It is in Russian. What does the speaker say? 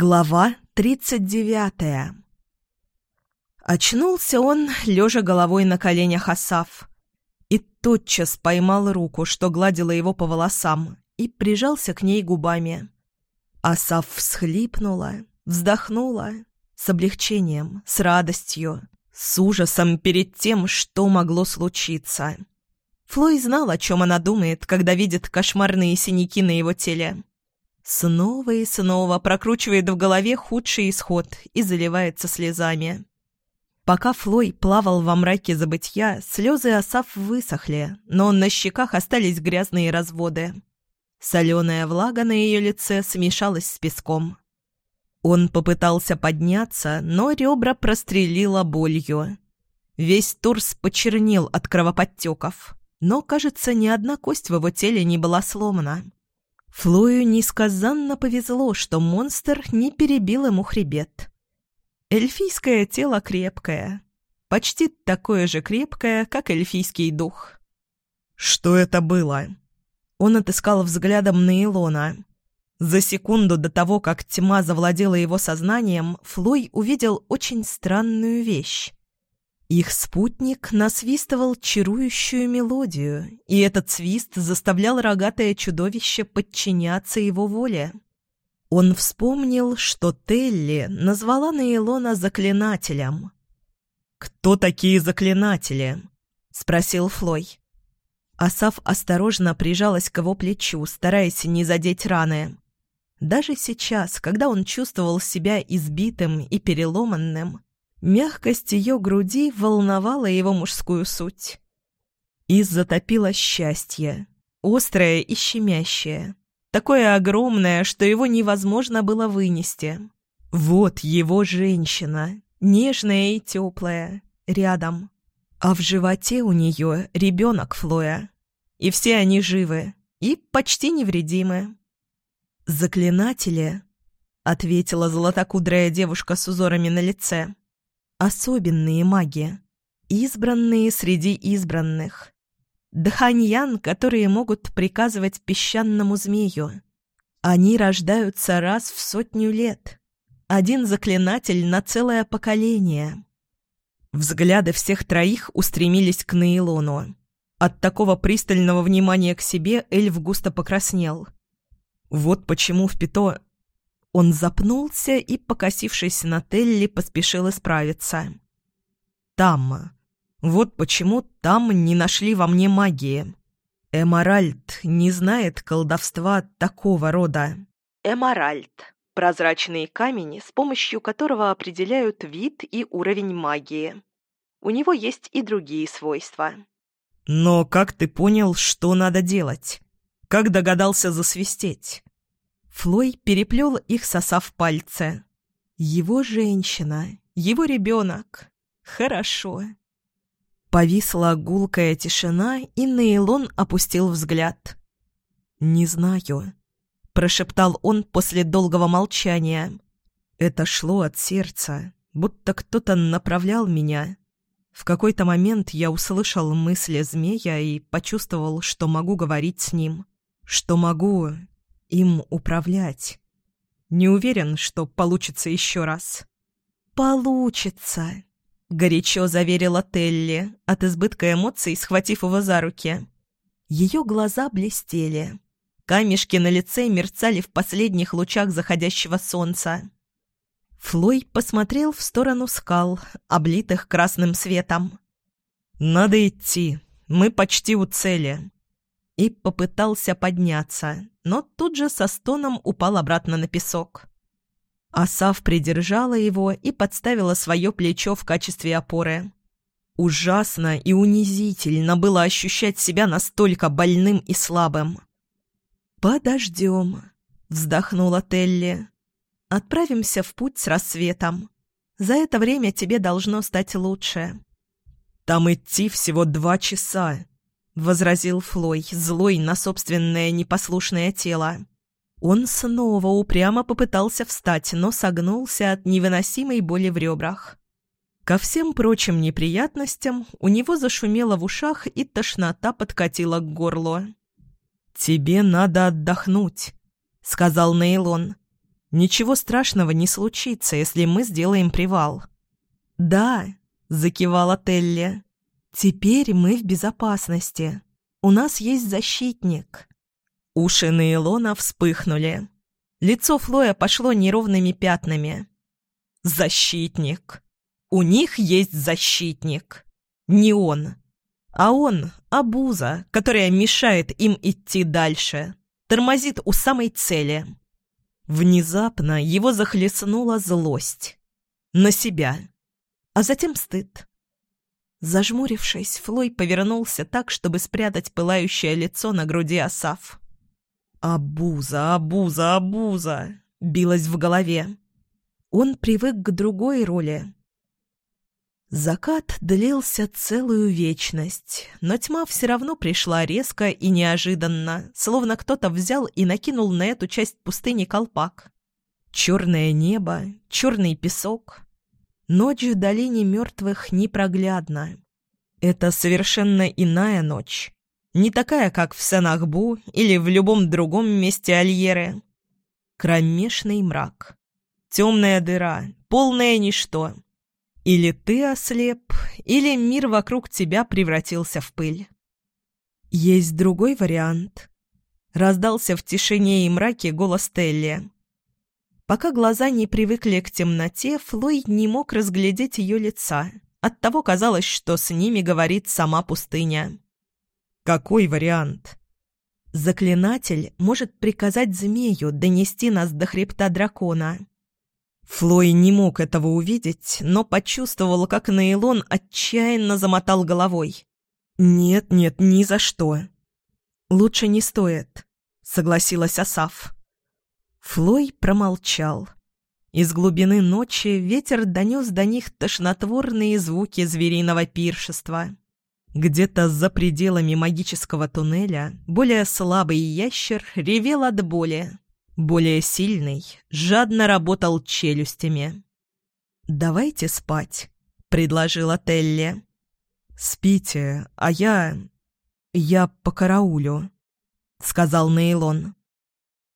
Глава тридцать девятая Очнулся он, лежа головой на коленях Асав, и тотчас поймал руку, что гладила его по волосам, и прижался к ней губами. Асав всхлипнула, вздохнула, с облегчением, с радостью, с ужасом перед тем, что могло случиться. Флой знал, о чем она думает, когда видит кошмарные синяки на его теле. Снова и снова прокручивает в голове худший исход и заливается слезами. Пока Флой плавал во мраке забытья, слезы Асав высохли, но на щеках остались грязные разводы. Соленая влага на ее лице смешалась с песком. Он попытался подняться, но ребра прострелило болью. Весь торс почернел от кровоподтеков, но, кажется, ни одна кость в его теле не была сломана. Флою несказанно повезло, что монстр не перебил ему хребет. Эльфийское тело крепкое, почти такое же крепкое, как эльфийский дух. «Что это было?» Он отыскал взглядом на Илона. За секунду до того, как тьма завладела его сознанием, Флой увидел очень странную вещь. Их спутник насвистывал чарующую мелодию, и этот свист заставлял рогатое чудовище подчиняться его воле. Он вспомнил, что Телли назвала Нейлона заклинателем. «Кто такие заклинатели?» — спросил Флой. Асав осторожно прижалась к его плечу, стараясь не задеть раны. Даже сейчас, когда он чувствовал себя избитым и переломанным, Мягкость ее груди волновала его мужскую суть. И затопило счастье, острое и щемящее, такое огромное, что его невозможно было вынести. Вот его женщина, нежная и теплая, рядом. А в животе у нее ребенок Флоя. И все они живы и почти невредимы. «Заклинатели», — ответила золотокудрая девушка с узорами на лице. Особенные маги. Избранные среди избранных. Дханьян, которые могут приказывать песчаному змею. Они рождаются раз в сотню лет. Один заклинатель на целое поколение. Взгляды всех троих устремились к Нейлону. От такого пристального внимания к себе эльф густо покраснел. Вот почему в Пито он запнулся и, покосившись на Телли, поспешил исправиться. «Там. Вот почему там не нашли во мне магии. Эмаральд не знает колдовства такого рода». Эмаральд – прозрачный камень, с помощью которого определяют вид и уровень магии. У него есть и другие свойства. «Но как ты понял, что надо делать? Как догадался засвистеть?» Флой переплел их, сосав пальцы. Его женщина, его ребенок. Хорошо. Повисла гулкая тишина, и Нейлон опустил взгляд. «Не знаю», — прошептал он после долгого молчания. «Это шло от сердца, будто кто-то направлял меня. В какой-то момент я услышал мысли змея и почувствовал, что могу говорить с ним, что могу им управлять. Не уверен, что получится еще раз. «Получится», — горячо заверила Телли, от избытка эмоций схватив его за руки. Ее глаза блестели. Камешки на лице мерцали в последних лучах заходящего солнца. Флой посмотрел в сторону скал, облитых красным светом. «Надо идти. Мы почти у цели и попытался подняться, но тут же со стоном упал обратно на песок. Асав придержала его и подставила свое плечо в качестве опоры. Ужасно и унизительно было ощущать себя настолько больным и слабым. «Подождем», — вздохнула Телли. «Отправимся в путь с рассветом. За это время тебе должно стать лучше». «Там идти всего два часа», возразил Флой, злой на собственное непослушное тело. Он снова упрямо попытался встать, но согнулся от невыносимой боли в ребрах. Ко всем прочим неприятностям у него зашумело в ушах и тошнота подкатила к горлу. «Тебе надо отдохнуть», — сказал Нейлон. Ничего страшного не случится, если мы сделаем привал». «Да», — закивала Телли. «Теперь мы в безопасности. У нас есть защитник». Уши Нейлона вспыхнули. Лицо Флоя пошло неровными пятнами. «Защитник! У них есть защитник! Не он! А он — обуза, которая мешает им идти дальше, тормозит у самой цели». Внезапно его захлестнула злость. На себя. А затем стыд. Зажмурившись, Флой повернулся так, чтобы спрятать пылающее лицо на груди Асаф. «Абуза, абуза, абуза!» — билось в голове. Он привык к другой роли. Закат длился целую вечность, но тьма все равно пришла резко и неожиданно, словно кто-то взял и накинул на эту часть пустыни колпак. Черное небо, черный песок. Ночь в долине мертвых непроглядна. Это совершенно иная ночь. Не такая, как в Санахбу или в любом другом месте Альеры. Кромешный мрак. Темная дыра, полное ничто — или ты ослеп, или мир вокруг тебя превратился в пыль. Есть другой вариант. Раздался в тишине и мраке голос Телли. Пока глаза не привыкли к темноте, Флой не мог разглядеть ее лица. Оттого казалось, что с ними говорит сама пустыня. «Какой вариант?» Заклинатель может приказать змею донести нас до хребта дракона. Флой не мог этого увидеть, но почувствовал, как Нейлон отчаянно замотал головой. «Нет, нет, ни за что». «Лучше не стоит», — согласилась Асаф. Флой промолчал. Из глубины ночи ветер донес до них тошнотворные звуки звериного пиршества. Где-то за пределами магического туннеля более слабый ящер ревел от боли. Более сильный жадно работал челюстями. «Давайте спать», — предложила Телли. «Спите, а я... я по караулю», — сказал Нейлон.